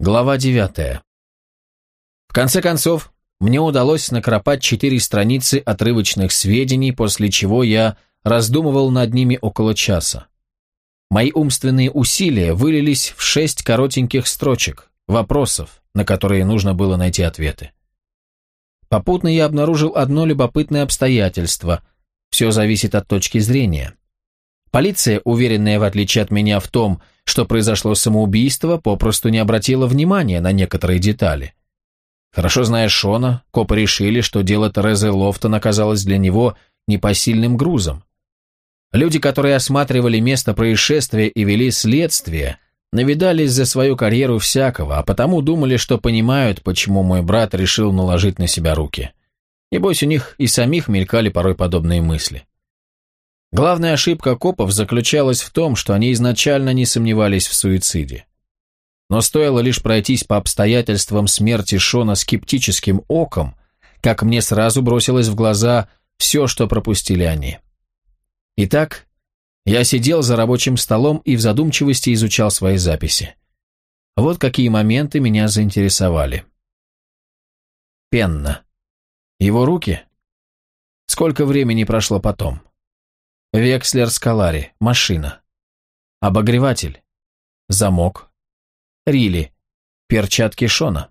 Глава девятая. В конце концов, мне удалось накропать четыре страницы отрывочных сведений, после чего я раздумывал над ними около часа. Мои умственные усилия вылились в шесть коротеньких строчек, вопросов, на которые нужно было найти ответы. Попутно я обнаружил одно любопытное обстоятельство. Все зависит от точки зрения. Полиция, уверенная в отличие от меня в том, что произошло самоубийство, попросту не обратила внимания на некоторые детали. Хорошо зная Шона, копы решили, что дело Терезы Лофтон оказалось для него непосильным грузом. Люди, которые осматривали место происшествия и вели следствие, навидались за свою карьеру всякого, а потому думали, что понимают, почему мой брат решил наложить на себя руки. Небось, у них и самих мелькали порой подобные мысли. Главная ошибка копов заключалась в том, что они изначально не сомневались в суициде. Но стоило лишь пройтись по обстоятельствам смерти Шона скептическим оком, как мне сразу бросилось в глаза все, что пропустили они. Итак, я сидел за рабочим столом и в задумчивости изучал свои записи. Вот какие моменты меня заинтересовали. Пенна. Его руки? Сколько времени прошло потом? Векслер Скалари, машина. Обогреватель. Замок. Рили. Перчатки Шона.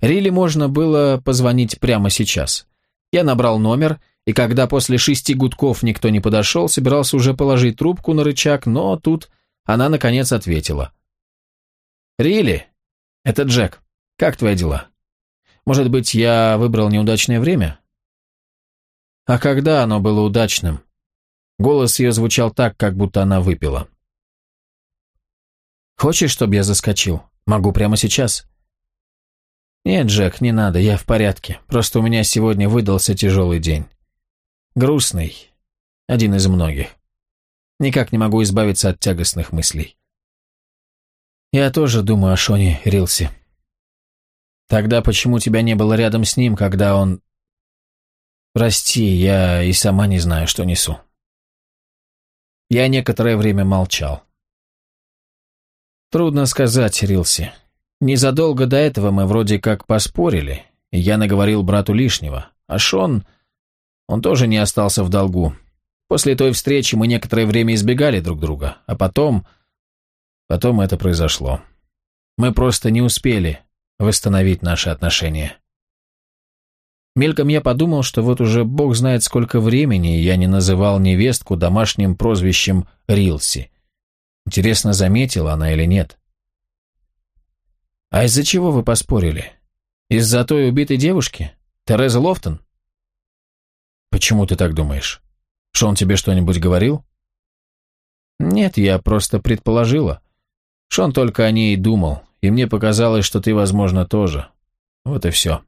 Рили можно было позвонить прямо сейчас. Я набрал номер, и когда после шести гудков никто не подошел, собирался уже положить трубку на рычаг, но тут она наконец ответила. «Рили, это Джек. Как твои дела? Может быть, я выбрал неудачное время?» А когда оно было удачным? Голос ее звучал так, как будто она выпила. «Хочешь, чтобы я заскочил? Могу прямо сейчас». «Нет, Джек, не надо, я в порядке. Просто у меня сегодня выдался тяжелый день. Грустный. Один из многих. Никак не могу избавиться от тягостных мыслей». «Я тоже думаю о Шоне Рилсе». «Тогда почему тебя не было рядом с ним, когда он Прости, я и сама не знаю, что несу. Я некоторое время молчал. Трудно сказать, Рилси. Незадолго до этого мы вроде как поспорили, и я наговорил брату лишнего, а Шон... Он тоже не остался в долгу. После той встречи мы некоторое время избегали друг друга, а потом... Потом это произошло. Мы просто не успели восстановить наши отношения. Мельком я подумал, что вот уже бог знает сколько времени я не называл невестку домашним прозвищем Рилси. Интересно, заметила она или нет. «А из-за чего вы поспорили? Из-за той убитой девушки? Тереза Лофтон?» «Почему ты так думаешь? Что он тебе что-нибудь говорил?» «Нет, я просто предположила. Шон только о ней думал, и мне показалось, что ты, возможно, тоже. Вот и все».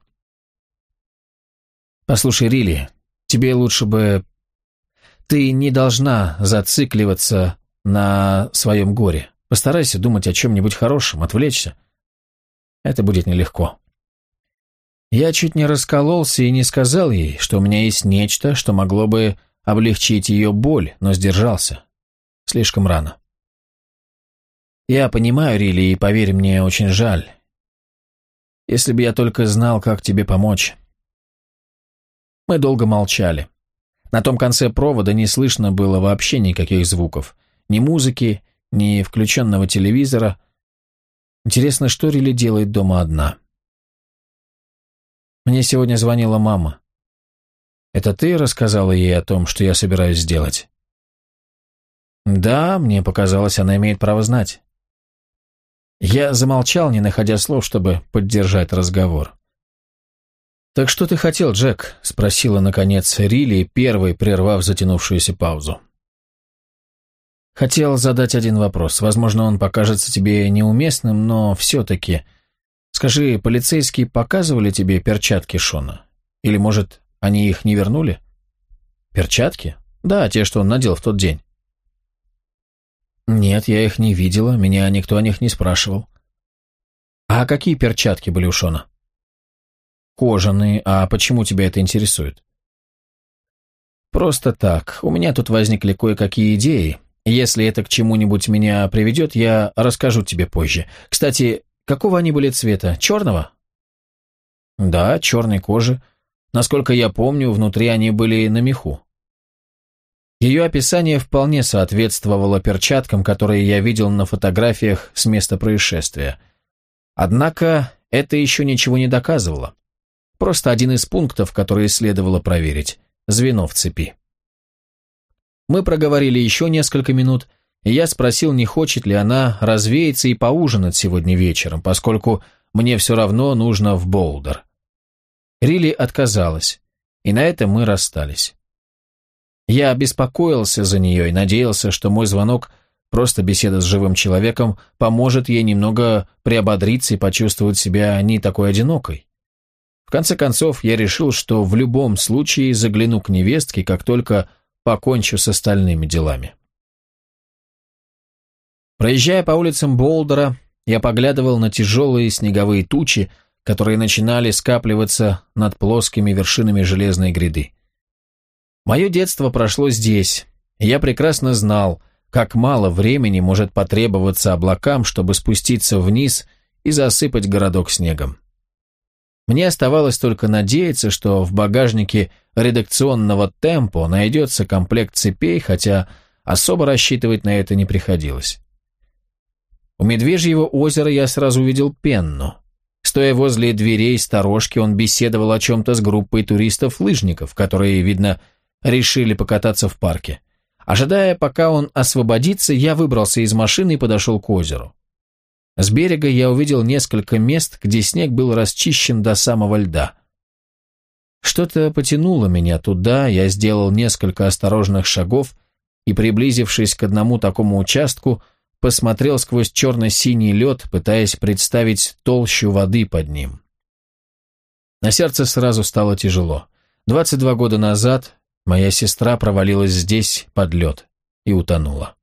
«Послушай, Рилли, тебе лучше бы... Ты не должна зацикливаться на своем горе. Постарайся думать о чем-нибудь хорошем, отвлечься. Это будет нелегко». Я чуть не раскололся и не сказал ей, что у меня есть нечто, что могло бы облегчить ее боль, но сдержался. Слишком рано. Я понимаю, Рилли, и поверь мне, очень жаль. Если бы я только знал, как тебе помочь. Мы долго молчали. На том конце провода не слышно было вообще никаких звуков. Ни музыки, ни включенного телевизора. Интересно, что Рили делает дома одна? Мне сегодня звонила мама. Это ты рассказала ей о том, что я собираюсь сделать? Да, мне показалось, она имеет право знать. Я замолчал, не находя слов, чтобы поддержать разговор. «Так что ты хотел, Джек?» – спросила, наконец, Рилли, первой прервав затянувшуюся паузу. «Хотел задать один вопрос. Возможно, он покажется тебе неуместным, но все-таки. Скажи, полицейские показывали тебе перчатки Шона? Или, может, они их не вернули?» «Перчатки? Да, те, что он надел в тот день». «Нет, я их не видела, меня никто о них не спрашивал». «А какие перчатки были у Шона?» Кожаные, а почему тебя это интересует? Просто так, у меня тут возникли кое-какие идеи, Если это к чему-нибудь меня приведет, я расскажу тебе позже. Кстати, какого они были цвета? Черного? Да, черной кожи. Насколько я помню, внутри они были на меху. Ее описание вполне соответствовало перчаткам, которые я видел на фотографиях с места происшествия. Однако это еще ничего не доказывало. Просто один из пунктов, которые следовало проверить. Звено в цепи. Мы проговорили еще несколько минут, и я спросил, не хочет ли она развеяться и поужинать сегодня вечером, поскольку мне все равно нужно в Болдер. Рилли отказалась, и на этом мы расстались. Я беспокоился за нее и надеялся, что мой звонок, просто беседа с живым человеком, поможет ей немного приободриться и почувствовать себя не такой одинокой. В конце концов, я решил, что в любом случае загляну к невестке, как только покончу с остальными делами. Проезжая по улицам Болдера, я поглядывал на тяжелые снеговые тучи, которые начинали скапливаться над плоскими вершинами железной гряды. Мое детство прошло здесь, и я прекрасно знал, как мало времени может потребоваться облакам, чтобы спуститься вниз и засыпать городок снегом. Мне оставалось только надеяться, что в багажнике редакционного темпо найдется комплект цепей, хотя особо рассчитывать на это не приходилось. У Медвежьего озера я сразу увидел Пенну. Стоя возле дверей сторожки, он беседовал о чем-то с группой туристов-лыжников, которые, видно, решили покататься в парке. Ожидая, пока он освободится, я выбрался из машины и подошел к озеру. С берега я увидел несколько мест, где снег был расчищен до самого льда. Что-то потянуло меня туда, я сделал несколько осторожных шагов и, приблизившись к одному такому участку, посмотрел сквозь черно-синий лед, пытаясь представить толщу воды под ним. На сердце сразу стало тяжело. 22 года назад Моя сестра провалилась здесь под лед и утонула.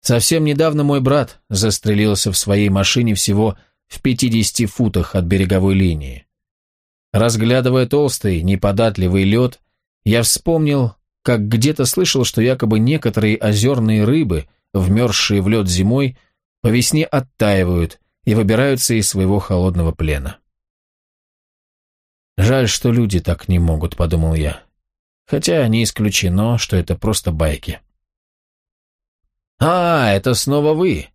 Совсем недавно мой брат застрелился в своей машине всего в 50 футах от береговой линии. Разглядывая толстый, неподатливый лед, я вспомнил, как где-то слышал, что якобы некоторые озерные рыбы, вмерзшие в лед зимой, по весне оттаивают и выбираются из своего холодного плена. «Жаль, что люди так не могут», — подумал я хотя не исключено, что это просто байки. «А, это снова вы!»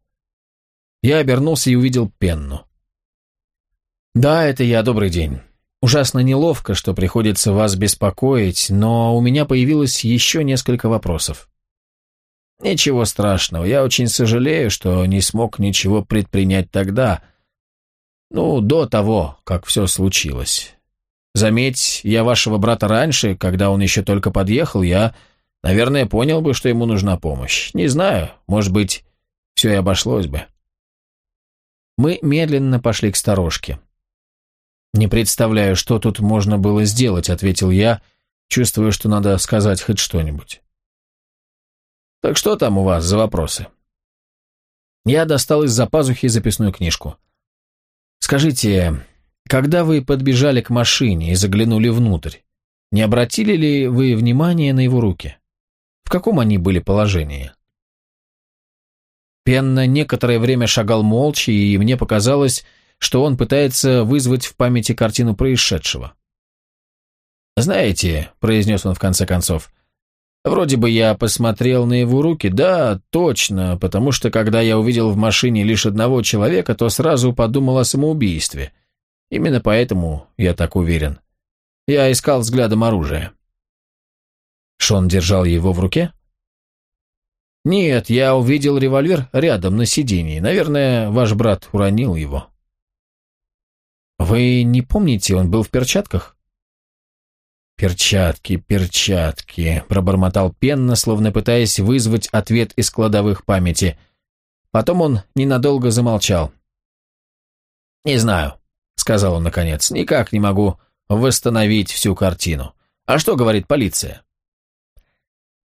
Я обернулся и увидел Пенну. «Да, это я, добрый день. Ужасно неловко, что приходится вас беспокоить, но у меня появилось еще несколько вопросов». «Ничего страшного, я очень сожалею, что не смог ничего предпринять тогда, ну, до того, как все случилось. Заметь, я вашего брата раньше, когда он еще только подъехал, я, наверное, понял бы, что ему нужна помощь. Не знаю, может быть, все и обошлось бы. Мы медленно пошли к сторожке. «Не представляю, что тут можно было сделать», — ответил я, чувствуя, что надо сказать хоть что-нибудь. «Так что там у вас за вопросы?» Я достал из-за пазухи записную книжку. «Скажите, когда вы подбежали к машине и заглянули внутрь, не обратили ли вы внимания на его руки? В каком они были положении? Пенна некоторое время шагал молча, и мне показалось, что он пытается вызвать в памяти картину происшедшего. «Знаете», — произнес он в конце концов, — «вроде бы я посмотрел на его руки, да, точно, потому что когда я увидел в машине лишь одного человека, то сразу подумал о самоубийстве» Именно поэтому я так уверен. Я искал взглядом оружие. Шон держал его в руке? Нет, я увидел револьвер рядом на сиденье. Наверное, ваш брат уронил его. Вы не помните, он был в перчатках? «Перчатки, перчатки», — пробормотал Пенна, словно пытаясь вызвать ответ из кладовых памяти. Потом он ненадолго замолчал. «Не знаю. — сказал он наконец, — «никак не могу восстановить всю картину. А что говорит полиция?»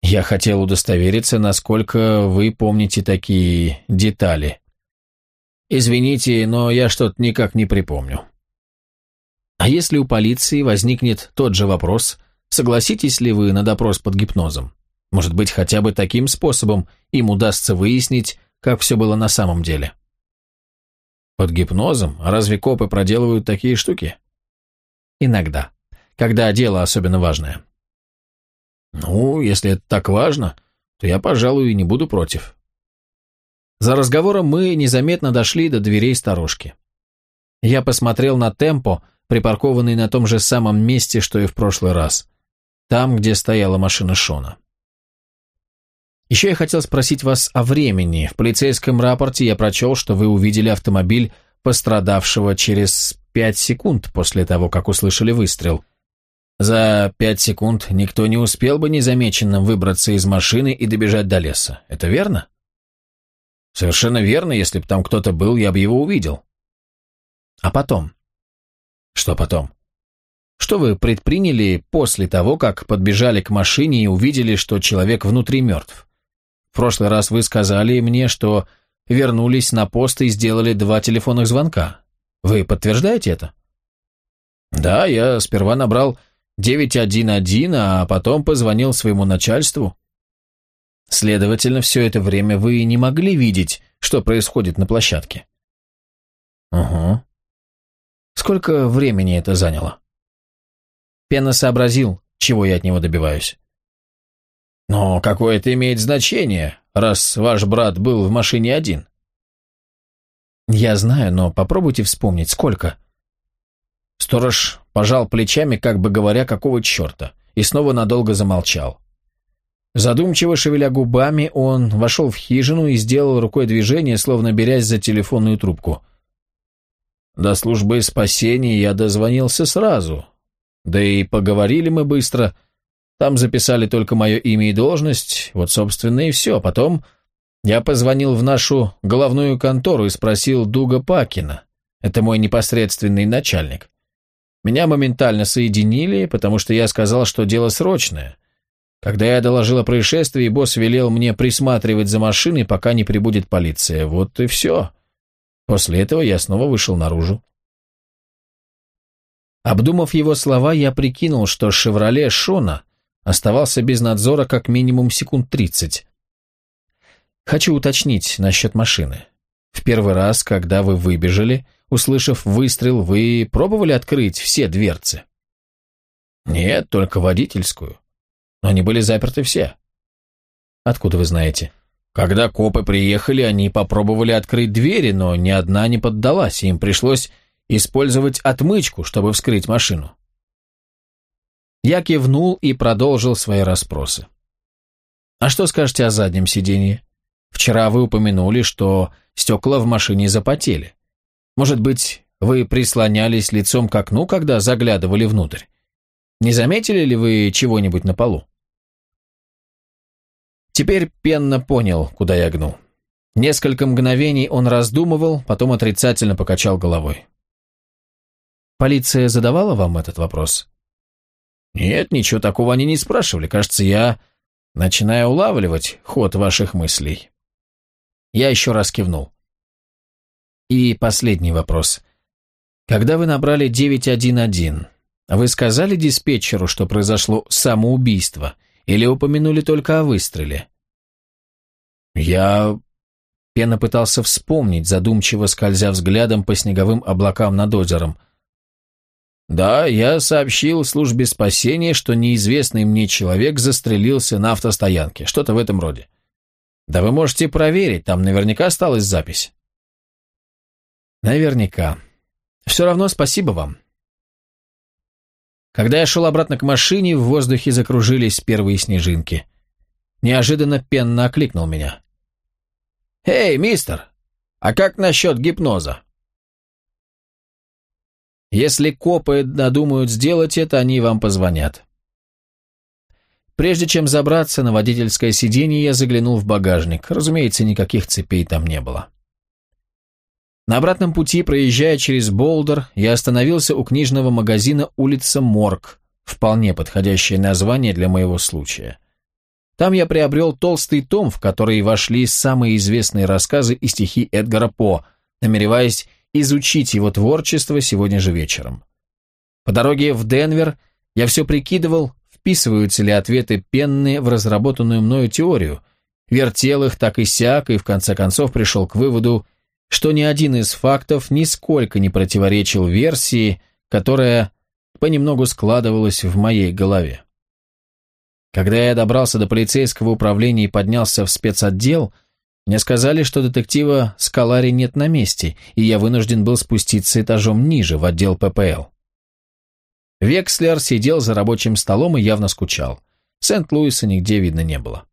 «Я хотел удостовериться, насколько вы помните такие детали. Извините, но я что-то никак не припомню». «А если у полиции возникнет тот же вопрос, согласитесь ли вы на допрос под гипнозом? Может быть, хотя бы таким способом им удастся выяснить, как все было на самом деле. Под гипнозом? Разве копы проделывают такие штуки? Иногда. Когда дело особенно важное. Ну, если это так важно, то я, пожалуй, не буду против. За разговором мы незаметно дошли до дверей сторожки. Я посмотрел на темпо, припаркованный на том же самом месте, что и в прошлый раз. Там, где стояла машина Шона. Еще я хотел спросить вас о времени. В полицейском рапорте я прочел, что вы увидели автомобиль пострадавшего через пять секунд после того, как услышали выстрел. За пять секунд никто не успел бы незамеченным выбраться из машины и добежать до леса. Это верно? Совершенно верно, если бы там кто-то был, я бы его увидел. А потом? Что потом? Что вы предприняли после того, как подбежали к машине и увидели, что человек внутри мертв? В прошлый раз вы сказали мне, что вернулись на пост и сделали два телефонных звонка. Вы подтверждаете это? Да, я сперва набрал 911, а потом позвонил своему начальству. Следовательно, все это время вы не могли видеть, что происходит на площадке. Угу. Сколько времени это заняло? Пена сообразил, чего я от него добиваюсь. Но какое это имеет значение, раз ваш брат был в машине один? Я знаю, но попробуйте вспомнить, сколько. Сторож пожал плечами, как бы говоря, какого черта, и снова надолго замолчал. Задумчиво шевеля губами, он вошел в хижину и сделал рукой движение, словно берясь за телефонную трубку. До службы спасения я дозвонился сразу, да и поговорили мы быстро. Там записали только мое имя и должность, вот, собственно, и все. Потом я позвонил в нашу головную контору и спросил Дуга Пакина. Это мой непосредственный начальник. Меня моментально соединили, потому что я сказал, что дело срочное. Когда я доложил о происшествии, босс велел мне присматривать за машиной, пока не прибудет полиция. Вот и все. После этого я снова вышел наружу. Обдумав его слова, я прикинул, что «Шевроле» Шона оставался без надзора как минимум секунд тридцать. Хочу уточнить насчет машины. В первый раз, когда вы выбежали, услышав выстрел, вы пробовали открыть все дверцы? Нет, только водительскую. Но они были заперты все. Откуда вы знаете? Когда копы приехали, они попробовали открыть двери, но ни одна не поддалась, и им пришлось использовать отмычку, чтобы вскрыть машину. Я кивнул и продолжил свои расспросы. А что скажете о заднем сиденье? Вчера вы упомянули, что стекла в машине запотели. Может быть, вы прислонялись лицом к окну, когда заглядывали внутрь? Не заметили ли вы чего-нибудь на полу? Теперь Пенна понял, куда я гнул. Несколько мгновений он раздумывал, потом отрицательно покачал головой. Полиция задавала вам этот вопрос? Нет, ничего такого они не спрашивали. Кажется, я начинаю улавливать ход ваших мыслей. Я еще раз кивнул. И последний вопрос. Когда вы набрали 911, вы сказали диспетчеру, что произошло самоубийство, или упомянули только о выстреле? Я... Пена пытался вспомнить, задумчиво скользя взглядом по снеговым облакам над озером. Да, я сообщил службе спасения, что неизвестный мне человек застрелился на автостоянке, что-то в этом роде. Да вы можете проверить, там наверняка осталась запись. Наверняка. Все равно спасибо вам. Когда я шел обратно к машине, в воздухе закружились первые снежинки. Неожиданно Пенна окликнул меня. «Эй, мистер, а как насчет гипноза?» Если копы надумают сделать это, они вам позвонят. Прежде чем забраться на водительское сиденье, я заглянул в багажник. Разумеется, никаких цепей там не было. На обратном пути, проезжая через Болдер, я остановился у книжного магазина «Улица Морг», вполне подходящее название для моего случая. Там я приобрел толстый том, в который вошли самые известные рассказы и стихи Эдгара По, намереваясь изучить его творчество сегодня же вечером. По дороге в Денвер я все прикидывал, вписываются ли ответы Пенны в разработанную мною теорию, вертел их так и сяк, и в конце концов пришел к выводу, что ни один из фактов нисколько не противоречил версии, которая понемногу складывалась в моей голове. Когда я добрался до полицейского управления и поднялся в спецотдел, мне сказали, что детектива Скалари нет на месте, и я вынужден был спуститься этажом ниже, в отдел ППЛ. Векслер сидел за рабочим столом и явно скучал. Сент-Луиса нигде видно не было.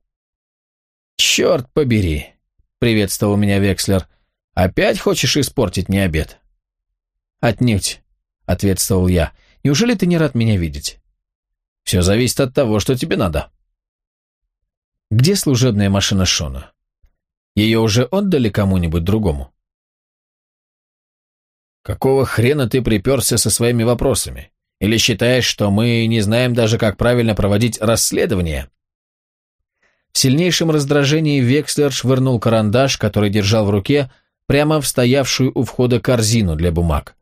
«Черт побери!» — приветствовал меня Векслер. «Опять хочешь испортить мне обед?» «Отнюдь», — ответствовал я. «Неужели ты не рад меня видеть?» «Все зависит от того, что тебе надо». «Где служебная машина Шона? Ее уже отдали кому-нибудь другому?» «Какого хрена ты приперся со своими вопросами? Или считаешь, что мы не знаем даже, как правильно проводить расследование?» В сильнейшем раздражении Векслер швырнул карандаш, который держал в руке, прямо в стоявшую у входа корзину для бумаг.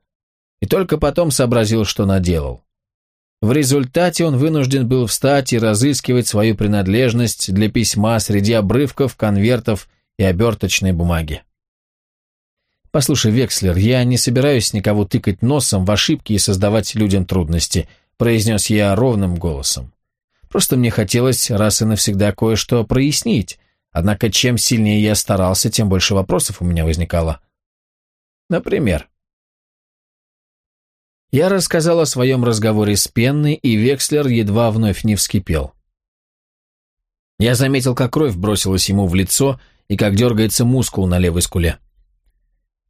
И только потом сообразил, что наделал. В результате он вынужден был встать и разыскивать свою принадлежность для письма среди обрывков, конвертов и оберточной бумаги. «Послушай, Векслер, я не собираюсь никого тыкать носом в ошибки и создавать людям трудности», произнес я ровным голосом. Просто мне хотелось раз и навсегда кое-что прояснить, однако чем сильнее я старался, тем больше вопросов у меня возникало. Например, я рассказал о своем разговоре с Пенной, и Векслер едва вновь не вскипел. Я заметил, как кровь бросилась ему в лицо и как дергается мускул на левой скуле.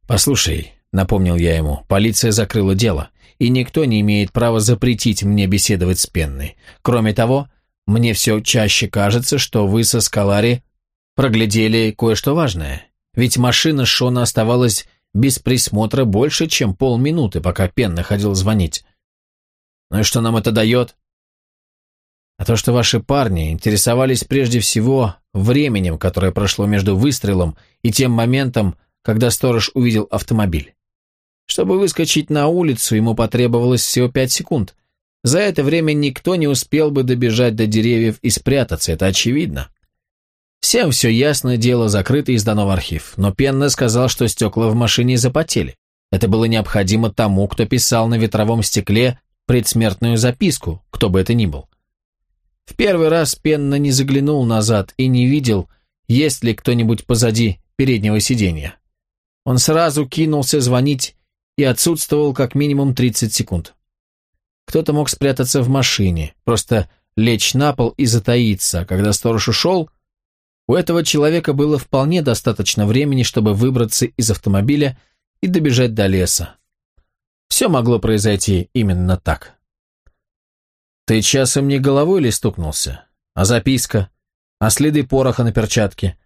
«Послушай», — напомнил я ему, — «полиция закрыла дело, и никто не имеет права запретить мне беседовать с Пенной. Кроме того, мне все чаще кажется, что вы со Скалари проглядели кое-что важное. Ведь машина Шона оставалась без присмотра больше, чем полминуты, пока Пен находил звонить. Ну и что нам это дает? А то, что ваши парни интересовались прежде всего временем, которое прошло между выстрелом и тем моментом, когда сторож увидел автомобиль. Чтобы выскочить на улицу, ему потребовалось всего пять секунд. За это время никто не успел бы добежать до деревьев и спрятаться, это очевидно. Всем все ясно, дело закрыто и сдано в архив, но Пенна сказал, что стекла в машине запотели. Это было необходимо тому, кто писал на ветровом стекле предсмертную записку, кто бы это ни был. В первый раз Пенна не заглянул назад и не видел, есть ли кто-нибудь позади переднего сиденья. Он сразу кинулся звонить и отсутствовал как минимум 30 секунд. Кто-то мог спрятаться в машине, просто лечь на пол и затаиться, а когда сторож ушел, у этого человека было вполне достаточно времени, чтобы выбраться из автомобиля и добежать до леса. Все могло произойти именно так. «Ты часом не головой ли стукнулся? А записка? А следы пороха на перчатке?»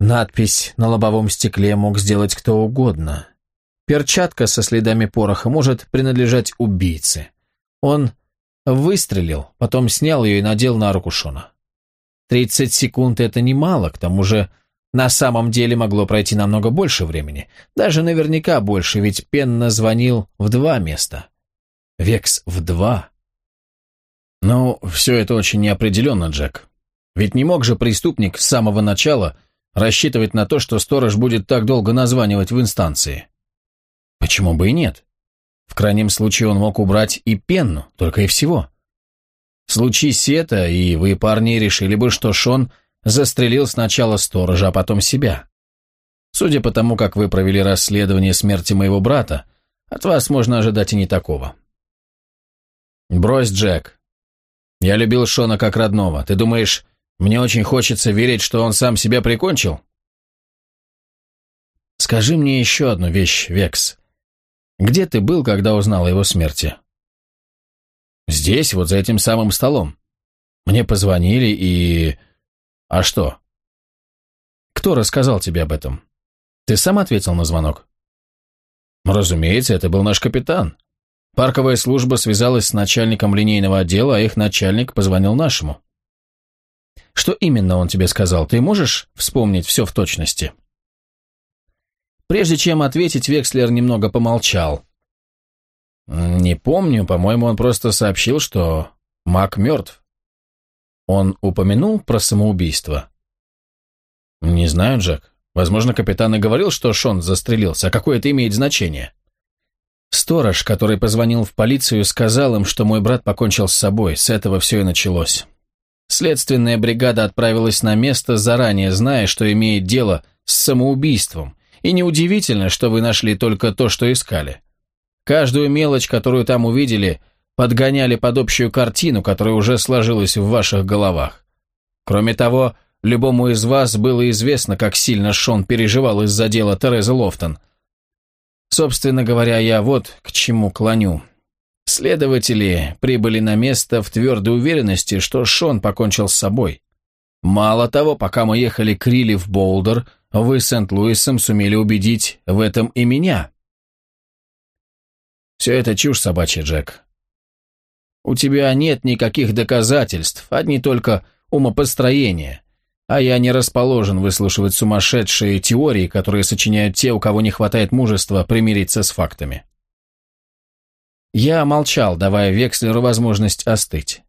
Надпись на лобовом стекле мог сделать кто угодно. Перчатка со следами пороха может принадлежать убийце. Он выстрелил, потом снял ее и надел на руку Шона. Тридцать секунд — это немало, к тому же на самом деле могло пройти намного больше времени. Даже наверняка больше, ведь Пенна звонил в два места. Векс в два. Ну, все это очень неопределенно, Джек. Ведь не мог же преступник с самого начала рассчитывать на то, что сторож будет так долго названивать в инстанции. Почему бы и нет? В крайнем случае он мог убрать и пенну, только и всего. Случись это, и вы, парни, решили бы, что Шон застрелил сначала сторожа, а потом себя. Судя по тому, как вы провели расследование смерти моего брата, от вас можно ожидать и не такого. Брось, Джек. Я любил Шона как родного. Ты думаешь, мне очень хочется верить, что он сам себя прикончил? Скажи мне еще одну вещь, Векс. Где ты был, когда узнал о его смерти?» «Здесь, вот за этим самым столом. Мне позвонили и... А что?» «Кто рассказал тебе об этом? Ты сам ответил на звонок?» «Разумеется, это был наш капитан. Парковая служба связалась с начальником линейного отдела, а их начальник позвонил нашему». «Что именно он тебе сказал? Ты можешь вспомнить все в точности?» Прежде чем ответить, Векслер немного помолчал. «Не помню, по-моему, он просто сообщил, что Мак мертв. Он упомянул про самоубийство? Не знаю, Джек. Возможно, капитан и говорил, что Шон застрелился, а какое это имеет значение? Сторож, который позвонил в полицию, сказал им, что мой брат покончил с собой, с этого все и началось. Следственная бригада отправилась на место, заранее зная, что имеет дело с самоубийством, и неудивительно, что вы нашли только то, что искали. Каждую мелочь, которую там увидели, подгоняли под общую картину, которая уже сложилась в ваших головах. Кроме того, любому из вас было известно, как сильно Шон переживал из-за дела Терезы Лофтон. Собственно говоря, я вот к чему клоню. Следователи прибыли на место в твердой уверенности, что Шон покончил с собой. Мало того, пока мы ехали к Рилли в Болдер, вы с Сент-Луисом сумели убедить в этом и меня. Все это чушь собачья, Джек. У тебя нет никаких доказательств, одни только умопостроения. А я не расположен выслушивать сумасшедшие теории, которые сочиняют те, у кого не хватает мужества примириться с фактами. Я молчал, давая Векслеру возможность остыть.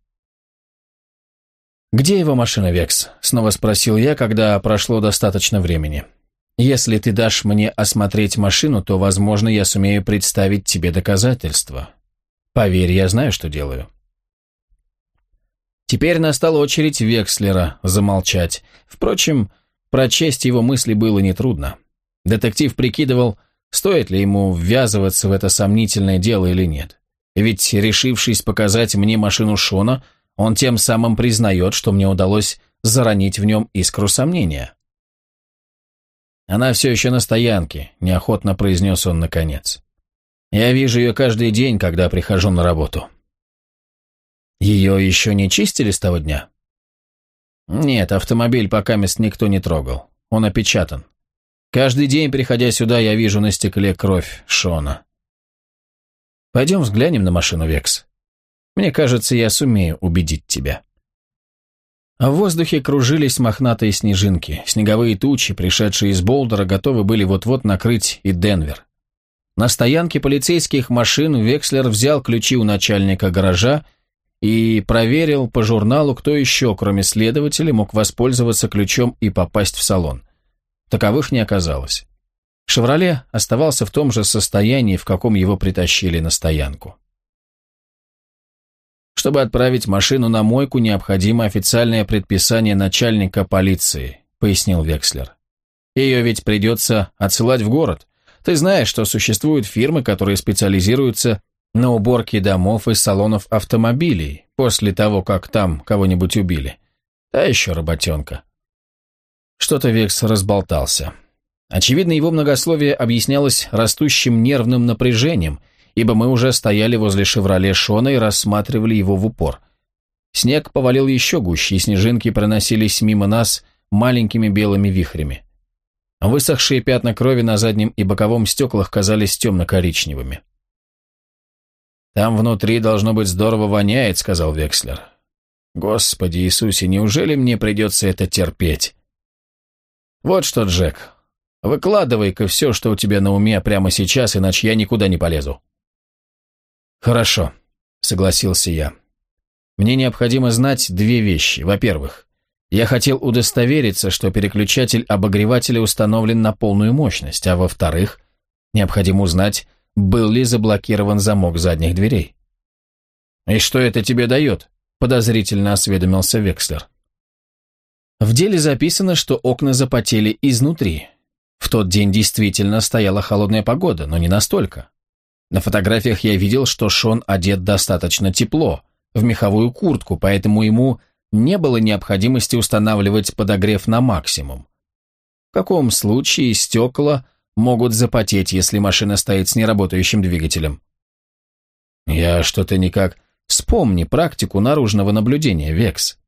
«Где его машина, Векс?» — снова спросил я, когда прошло достаточно времени. Если ты дашь мне осмотреть машину, то, возможно, я сумею представить тебе доказательства. Поверь, я знаю, что делаю». Теперь настала очередь Векслера замолчать. Впрочем, прочесть его мысли было нетрудно. Детектив прикидывал, стоит ли ему ввязываться в это сомнительное дело или нет. Ведь, решившись показать мне машину Шона, он тем самым признает, что мне удалось заронить в нем искру сомнения. «Она все еще на стоянке», – неохотно произнес он наконец. «Я вижу ее каждый день, когда прихожу на работу». «Ее еще не чистили с того дня?» «Нет, автомобиль пока мест никто не трогал. Он опечатан. Каждый день, приходя сюда, я вижу на стекле кровь Шона. Пойдем взглянем на машину, Векс. Мне кажется, я сумею убедить тебя». А в воздухе кружились мохнатые снежинки. Снеговые тучи, пришедшие из Болдера, готовы были вот-вот накрыть и Денвер. На стоянке полицейских машин Векслер взял ключи у начальника гаража и проверил по журналу, кто еще, кроме следователя, мог воспользоваться ключом и попасть в салон. Таковых не оказалось. «Шевроле» оставался в том же состоянии, в каком его притащили на стоянку. Чтобы отправить машину на мойку, необходимо официальное предписание начальника полиции», — пояснил Векслер. «Ее ведь придется отсылать в город. Ты знаешь, что существуют фирмы, которые специализируются на уборке домов и салонов автомобилей после того, как там кого-нибудь убили. Та еще работенка». Что-то Векс разболтался. Очевидно, его многословие объяснялось растущим нервным напряжением — ибо мы уже стояли возле «Шевроле» Шона и рассматривали его в упор. Снег повалил еще гуще, и снежинки проносились мимо нас маленькими белыми вихрями. Высохшие пятна крови на заднем и боковом стеклах казались темно-коричневыми. «Там внутри должно быть здорово воняет», — сказал Векслер. «Господи Иисусе, неужели мне придется это терпеть?» «Вот что, Джек, выкладывай-ка все, что у тебя на уме прямо сейчас, иначе я никуда не полезу». «Хорошо», — согласился я. «Мне необходимо знать две вещи. Во-первых, я хотел удостовериться, что переключатель обогревателя установлен на полную мощность, а во-вторых, необходимо узнать, был ли заблокирован замок задних дверей». «И что это тебе дает?» — подозрительно осведомился Векслер. В деле записано, что окна запотели изнутри. В тот день действительно стояла холодная погода, но не настолько. На фотографиях я видел, что Шон одет достаточно тепло, в меховую куртку, поэтому ему не было необходимости устанавливать подогрев на максимум. В каком случае стекла могут запотеть, если машина стоит с неработающим двигателем? Я что-то никак... Вспомни практику наружного наблюдения, Векс.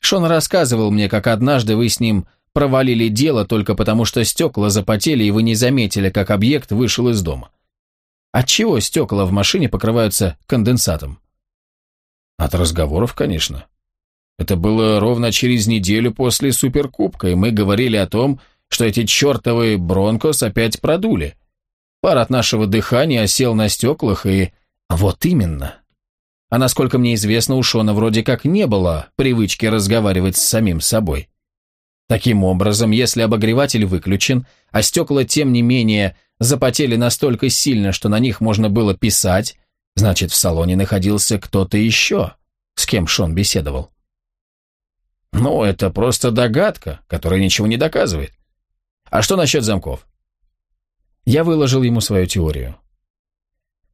Шон рассказывал мне, как однажды вы с ним провалили дело только потому, что стекла запотели, и вы не заметили, как объект вышел из дома. Отчего стекла в машине покрываются конденсатом? От разговоров, конечно. Это было ровно через неделю после Суперкубка, и мы говорили о том, что эти чертовы Бронкос опять продули. Пар от нашего дыхания осел на стеклах, и... Вот именно. А насколько мне известно, у Шона вроде как не было привычки разговаривать с самим собой. Таким образом, если обогреватель выключен, а стекла, тем не менее, запотели настолько сильно, что на них можно было писать, значит, в салоне находился кто-то еще, с кем Шон беседовал. Ну, это просто догадка, которая ничего не доказывает. А что насчет замков? Я выложил ему свою теорию.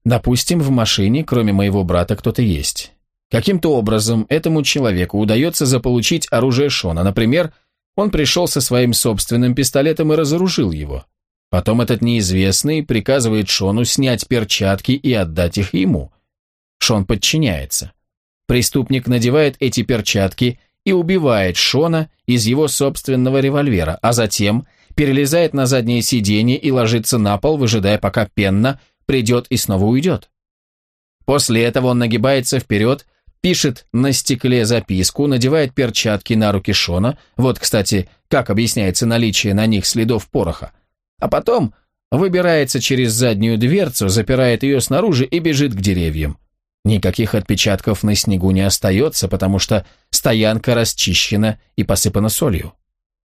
Допустим, в машине, кроме моего брата, кто-то есть. Каким-то образом этому человеку удается заполучить оружие Шона, например, он пришел со своим собственным пистолетом и разоружил его. Потом этот неизвестный приказывает Шону снять перчатки и отдать их ему. Шон подчиняется. Преступник надевает эти перчатки и убивает Шона из его собственного револьвера, а затем перелезает на заднее сиденье и ложится на пол, выжидая, пока Пенна придет и снова уйдет. После этого он нагибается вперед пишет на стекле записку, надевает перчатки на руки Шона, вот, кстати, как объясняется наличие на них следов пороха, а потом выбирается через заднюю дверцу, запирает ее снаружи и бежит к деревьям. Никаких отпечатков на снегу не остается, потому что стоянка расчищена и посыпана солью.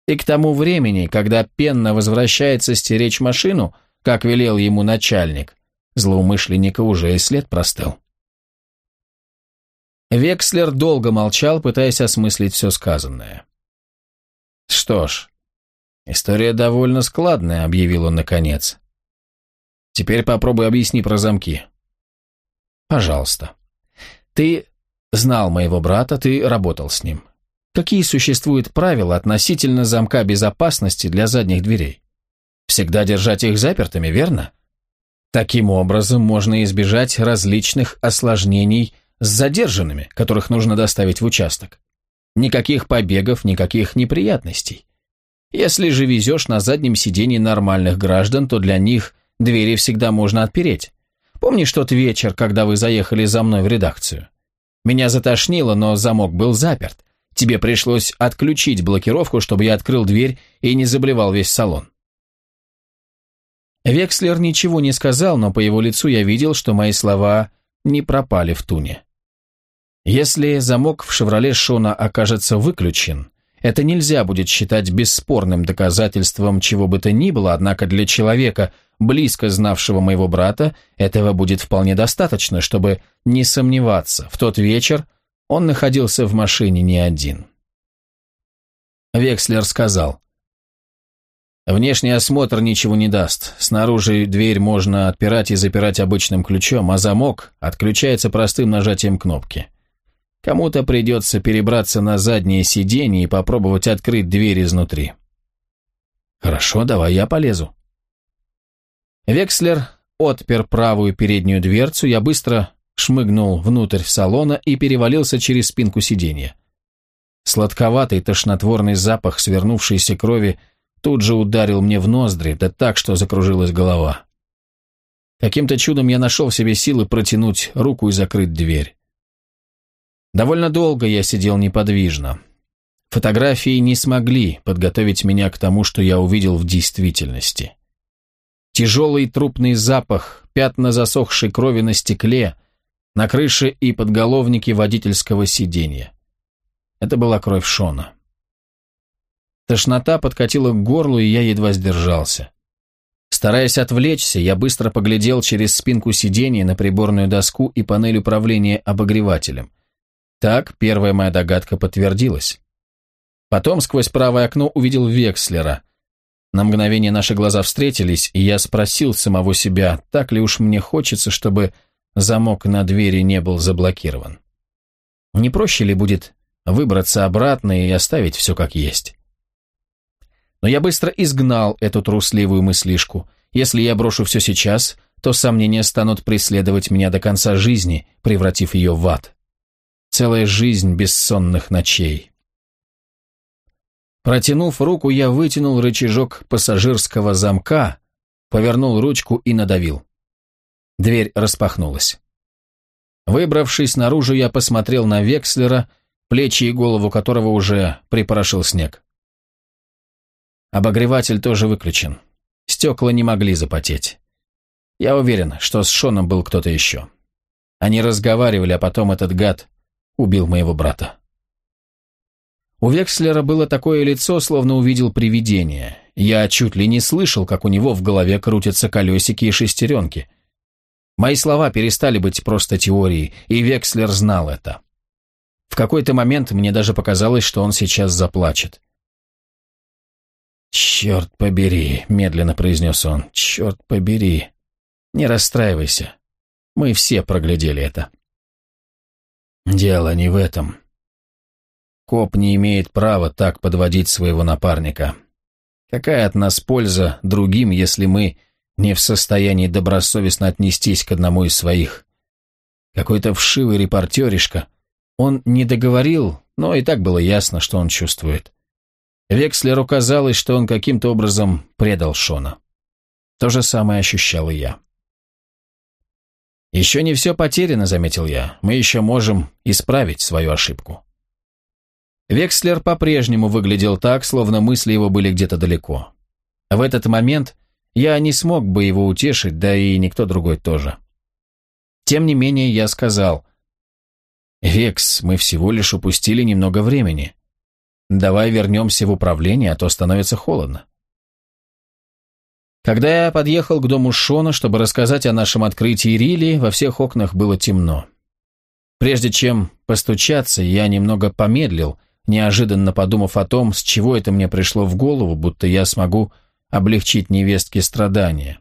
И к тому времени, когда Пенна возвращается стеречь машину, как велел ему начальник, злоумышленника уже и след простыл. Векслер долго молчал, пытаясь осмыслить все сказанное. «Что ж, история довольно складная», — объявил он наконец. «Теперь попробуй объясни про замки». «Пожалуйста. Ты знал моего брата, ты работал с ним. Какие существуют правила относительно замка безопасности для задних дверей? Всегда держать их запертыми, верно? Таким образом можно избежать различных осложнений с задержанными, которых нужно доставить в участок. Никаких побегов, никаких неприятностей. Если же везешь на заднем сиденье нормальных граждан, то для них двери всегда можно отпереть. Помнишь тот вечер, когда вы заехали за мной в редакцию? Меня затошнило, но замок был заперт. Тебе пришлось отключить блокировку, чтобы я открыл дверь и не заблевал весь салон. Векслер ничего не сказал, но по его лицу я видел, что мои слова не пропали в туне. Если замок в «Шевроле» Шона окажется выключен, это нельзя будет считать бесспорным доказательством чего бы то ни было, однако для человека, близко знавшего моего брата, этого будет вполне достаточно, чтобы не сомневаться, в тот вечер он находился в машине не один. Векслер сказал, «Внешний осмотр ничего не даст. Снаружи дверь можно отпирать и запирать обычным ключом, а замок отключается простым нажатием кнопки. Кому-то придется перебраться на заднее сиденье и попробовать открыть дверь изнутри. Хорошо, давай я полезу. Векслер отпер правую переднюю дверцу, я быстро шмыгнул внутрь салона и перевалился через спинку сиденья. Сладковатый тошнотворный запах свернувшейся крови тут же ударил мне в ноздри, да так, что закружилась голова. Каким-то чудом я нашел в себе силы протянуть руку и закрыть дверь. Довольно долго я сидел неподвижно. Фотографии не смогли подготовить меня к тому, что я увидел в действительности. Тяжелый трупный запах, пятна засохшей крови на стекле, на крыше и подголовнике водительского сиденья. Это была кровь Шона. Тошнота подкатила к горлу, и я едва сдержался. Стараясь отвлечься, я быстро поглядел через спинку сиденья на приборную доску и панель управления обогревателем – так, первая моя догадка подтвердилась. Потом сквозь правое окно увидел Векслера. На мгновение наши глаза встретились, и я спросил самого себя, так ли уж мне хочется, чтобы замок на двери не был заблокирован. Не проще ли будет выбраться обратно и оставить все как есть? Но я быстро изгнал эту трусливую мыслишку. Если я брошу все сейчас, то сомнения станут преследовать меня до конца жизни, превратив ее в ад. Целая жизнь бессонных ночей. Протянув руку, я вытянул рычажок пассажирского замка, повернул ручку и надавил. Дверь распахнулась. Выбравшись наружу, я посмотрел на Векслера, плечи и голову которого уже припорошил снег. Обогреватель тоже выключен. Стекла не могли запотеть. Я уверен, что с Шоном был кто-то еще. Они разговаривали, а потом этот гад убил моего брата. У Векслера было такое лицо, словно увидел привидение. Я чуть ли не слышал, как у него в голове крутятся колесики и шестеренки. Мои слова перестали быть просто теорией, и Векслер знал это. В какой-то момент мне даже показалось, что он сейчас заплачет. «Черт побери», — медленно произнес он, — «черт побери. Не расстраивайся. Мы все проглядели это». «Дело не в этом. Коп не имеет права так подводить своего напарника. Какая от нас польза другим, если мы не в состоянии добросовестно отнестись к одному из своих? Какой-то вшивый репортеришка. Он не договорил, но и так было ясно, что он чувствует. Векслеру казалось, что он каким-то образом предал Шона. То же самое ощущал и я. «Еще не все потеряно», — заметил я. «Мы еще можем исправить свою ошибку». Векслер по-прежнему выглядел так, словно мысли его были где-то далеко. В этот момент я не смог бы его утешить, да и никто другой тоже. Тем не менее, я сказал, «Векс, мы всего лишь упустили немного времени. Давай вернемся в управление, а то становится холодно». Когда я подъехал к дому Шона, чтобы рассказать о нашем открытии Рили, во всех окнах было темно. Прежде чем постучаться, я немного помедлил, неожиданно подумав о том, с чего это мне пришло в голову, будто я смогу облегчить невестке страдания.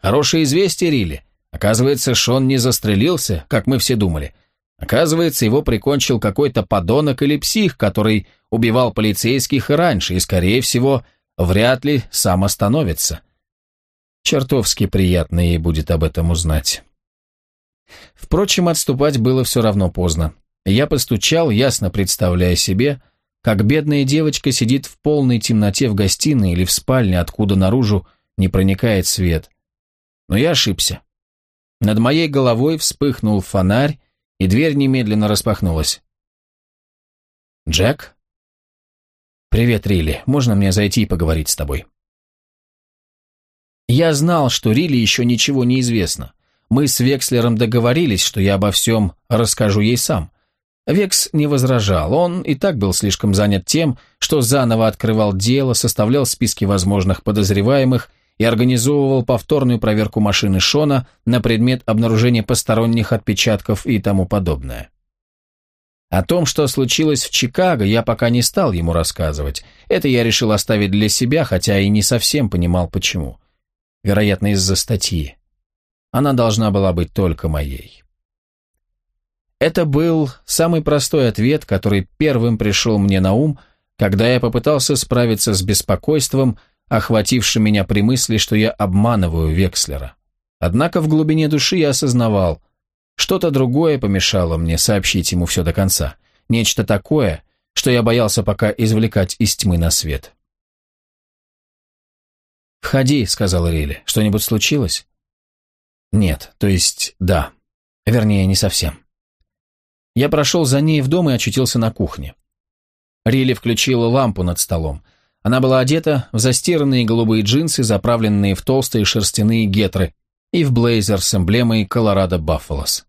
Хорошее известие, Рили. Оказывается, Шон не застрелился, как мы все думали. Оказывается, его прикончил какой-то подонок или псих, который убивал полицейских и раньше, и, скорее всего, вряд ли сам остановится. Чертовски приятно ей будет об этом узнать. Впрочем, отступать было все равно поздно. Я постучал, ясно представляя себе, как бедная девочка сидит в полной темноте в гостиной или в спальне, откуда наружу не проникает свет. Но я ошибся. Над моей головой вспыхнул фонарь, и дверь немедленно распахнулась. «Джек?» «Привет, Рилли. Можно мне зайти и поговорить с тобой?» Я знал, что Рилли еще ничего не известно. Мы с Векслером договорились, что я обо всем расскажу ей сам. Векс не возражал, он и так был слишком занят тем, что заново открывал дело, составлял списки возможных подозреваемых и организовывал повторную проверку машины Шона на предмет обнаружения посторонних отпечатков и тому подобное. О том, что случилось в Чикаго, я пока не стал ему рассказывать. Это я решил оставить для себя, хотя и не совсем понимал, почему. Вероятно, из-за статьи. Она должна была быть только моей. Это был самый простой ответ, который первым пришел мне на ум, когда я попытался справиться с беспокойством, охватившим меня при мысли, что я обманываю Векслера. Однако в глубине души я осознавал, что-то другое помешало мне сообщить ему все до конца. Нечто такое, что я боялся пока извлекать из тьмы на свет. «Входи», — сказал Рилли. «Что-нибудь случилось?» «Нет, то есть да. Вернее, не совсем». Я прошел за ней в дом и очутился на кухне. Рилли включила лампу над столом. Она была одета в застиранные голубые джинсы, заправленные в толстые шерстяные гетры, и в блейзер с эмблемой Колорадо Баффалос.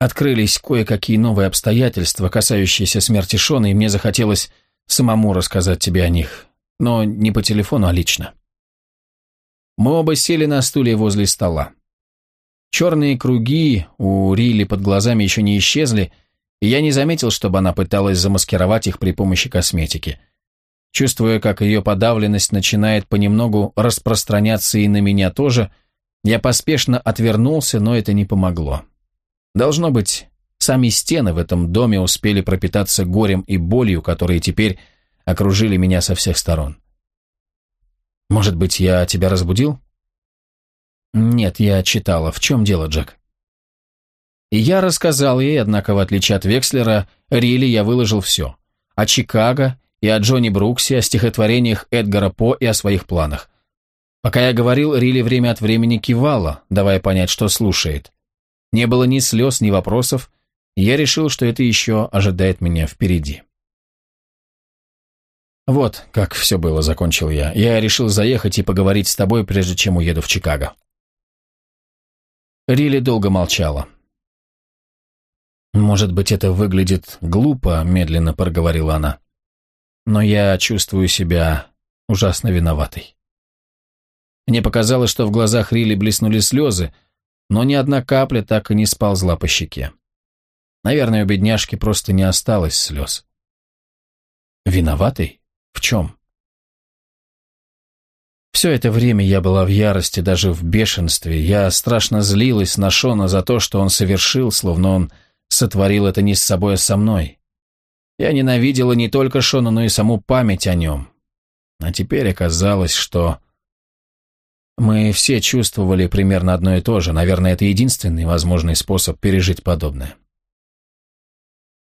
Открылись кое-какие новые обстоятельства, касающиеся смерти Шона, и мне захотелось самому рассказать тебе о них, но не по телефону, а лично. Мы оба сели на стуле возле стола. Черные круги у Рилли под глазами еще не исчезли, и я не заметил, чтобы она пыталась замаскировать их при помощи косметики. Чувствуя, как ее подавленность начинает понемногу распространяться и на меня тоже, я поспешно отвернулся, но это не помогло. Должно быть, сами стены в этом доме успели пропитаться горем и болью, которые теперь окружили меня со всех сторон. Может быть, я тебя разбудил? Нет, я читала. В чем дело, Джек? И я рассказал ей, однако, в отличие от Векслера, Рилли я выложил все. О Чикаго и о Джонни Бруксе, о стихотворениях Эдгара По и о своих планах. Пока я говорил, Рилли время от времени кивала, давая понять, что слушает. Не было ни слез, ни вопросов, и я решил, что это еще ожидает меня впереди. «Вот как все было», — закончил я. «Я решил заехать и поговорить с тобой, прежде чем уеду в Чикаго». Рилли долго молчала. «Может быть, это выглядит глупо», — медленно проговорила она. «Но я чувствую себя ужасно виноватой». Мне показалось, что в глазах Рилли блеснули слезы, но ни одна капля так и не сползла по щеке. Наверное, у бедняжки просто не осталось слез. «Виноватой? В чем?» Все это время я была в ярости, даже в бешенстве. Я страшно злилась на Шона за то, что он совершил, словно он сотворил это не с собой, а со мной. Я ненавидела не только Шона, но и саму память о нем. А теперь оказалось, что... Мы все чувствовали примерно одно и то же. Наверное, это единственный возможный способ пережить подобное.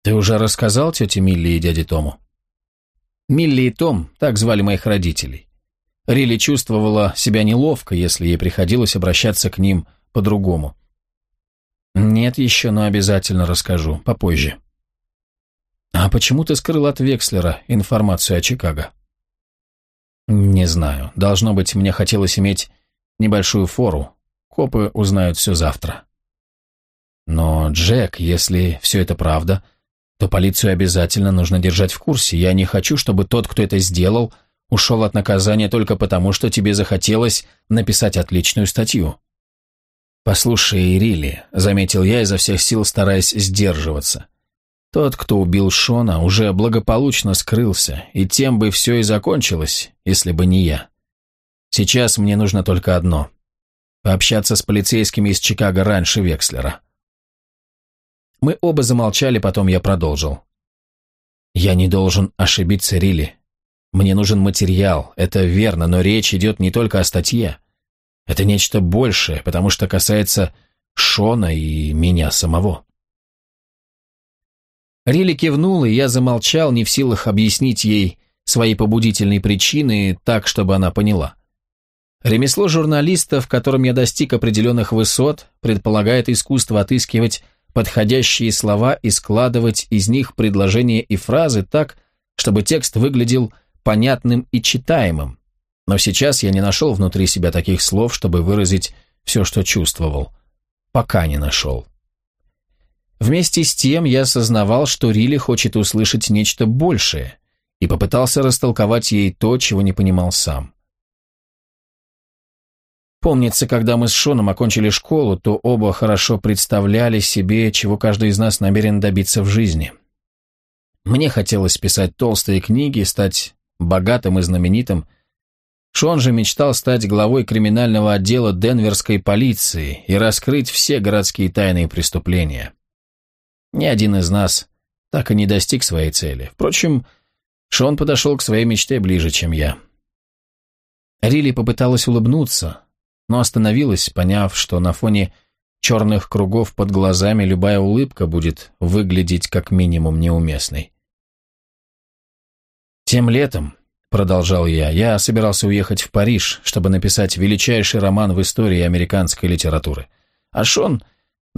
Ты уже рассказал тете Милли и дяде Тому? Милли и Том, так звали моих родителей. Рилли чувствовала себя неловко, если ей приходилось обращаться к ним по-другому. «Нет еще, но обязательно расскажу, попозже». «А почему ты скрыл от Векслера информацию о Чикаго?» «Не знаю. Должно быть, мне хотелось иметь небольшую фору. Копы узнают все завтра». «Но, Джек, если все это правда, то полицию обязательно нужно держать в курсе. Я не хочу, чтобы тот, кто это сделал, ушел от наказания только потому, что тебе захотелось написать отличную статью». «Послушай, Рилли», — заметил я изо всех сил, стараясь сдерживаться. «Тот, кто убил Шона, уже благополучно скрылся, и тем бы все и закончилось, если бы не я. Сейчас мне нужно только одно — пообщаться с полицейскими из Чикаго раньше Векслера». Мы оба замолчали, потом я продолжил. «Я не должен ошибиться, Рилли. Мне нужен материал, это верно, но речь идет не только о статье. Это нечто большее, потому что касается Шона и меня самого. Рилли кивнул, и я замолчал, не в силах объяснить ей свои побудительные причины так, чтобы она поняла. Ремесло журналиста, в котором я достиг определенных высот, предполагает искусство отыскивать подходящие слова и складывать из них предложения и фразы так, чтобы текст выглядел понятным и читаемым, но сейчас я не нашел внутри себя таких слов, чтобы выразить все, что чувствовал. Пока не нашел. Вместе с тем я осознавал, что Рилли хочет услышать нечто большее, и попытался растолковать ей то, чего не понимал сам. Помнится, когда мы с Шоном окончили школу, то оба хорошо представляли себе, чего каждый из нас намерен добиться в жизни. Мне хотелось писать толстые книги, стать богатым и знаменитым, Шон же мечтал стать главой криминального отдела Денверской полиции и раскрыть все городские тайные преступления. Ни один из нас так и не достиг своей цели. Впрочем, Шон подошел к своей мечте ближе, чем я. Рилли попыталась улыбнуться, но остановилась, поняв, что на фоне черных кругов под глазами любая улыбка будет выглядеть как минимум неуместной. Тем летом, Продолжал я. Я собирался уехать в Париж, чтобы написать величайший роман в истории американской литературы. А Шон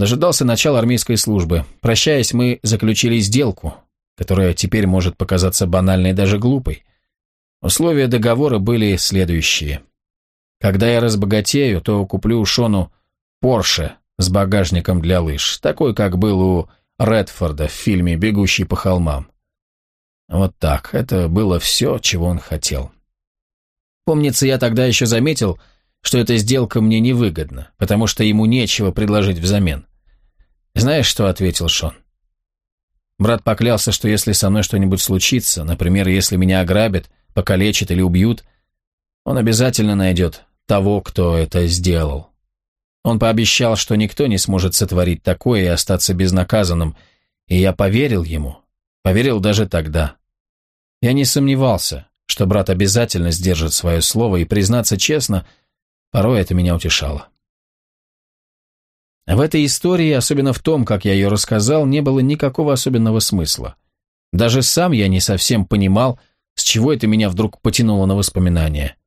дожидался начала армейской службы. Прощаясь, мы заключили сделку, которая теперь может показаться банальной даже глупой. Условия договора были следующие. Когда я разбогатею, то куплю Шону Порше с багажником для лыж, такой, как был у Редфорда в фильме «Бегущий по холмам». Вот так, это было все, чего он хотел. Помнится, я тогда еще заметил, что эта сделка мне невыгодна, потому что ему нечего предложить взамен. Знаешь, что ответил Шон? Брат поклялся, что если со мной что-нибудь случится, например, если меня ограбят, покалечат или убьют, он обязательно найдет того, кто это сделал. Он пообещал, что никто не сможет сотворить такое и остаться безнаказанным, и я поверил ему, поверил даже тогда. Я не сомневался, что брат обязательно сдержит свое слово, и, признаться честно, порой это меня утешало. В этой истории, особенно в том, как я ее рассказал, не было никакого особенного смысла. Даже сам я не совсем понимал, с чего это меня вдруг потянуло на воспоминания.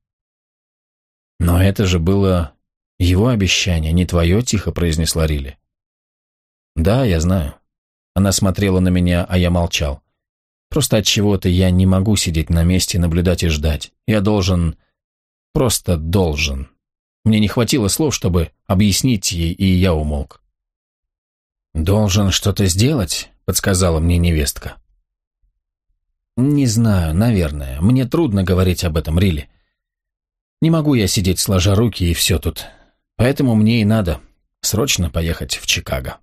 «Но это же было его обещание, не твое», — тихо произнесла Рилли. «Да, я знаю». Она смотрела на меня, а я молчал. Просто от чего-то я не могу сидеть на месте, наблюдать и ждать. Я должен... Просто должен Мне не хватило слов, чтобы объяснить ей, и я умолк. «Должен что-то сделать», — подсказала мне невестка. «Не знаю, наверное. Мне трудно говорить об этом, Рилли. Не могу я сидеть сложа руки и все тут. Поэтому мне и надо срочно поехать в Чикаго».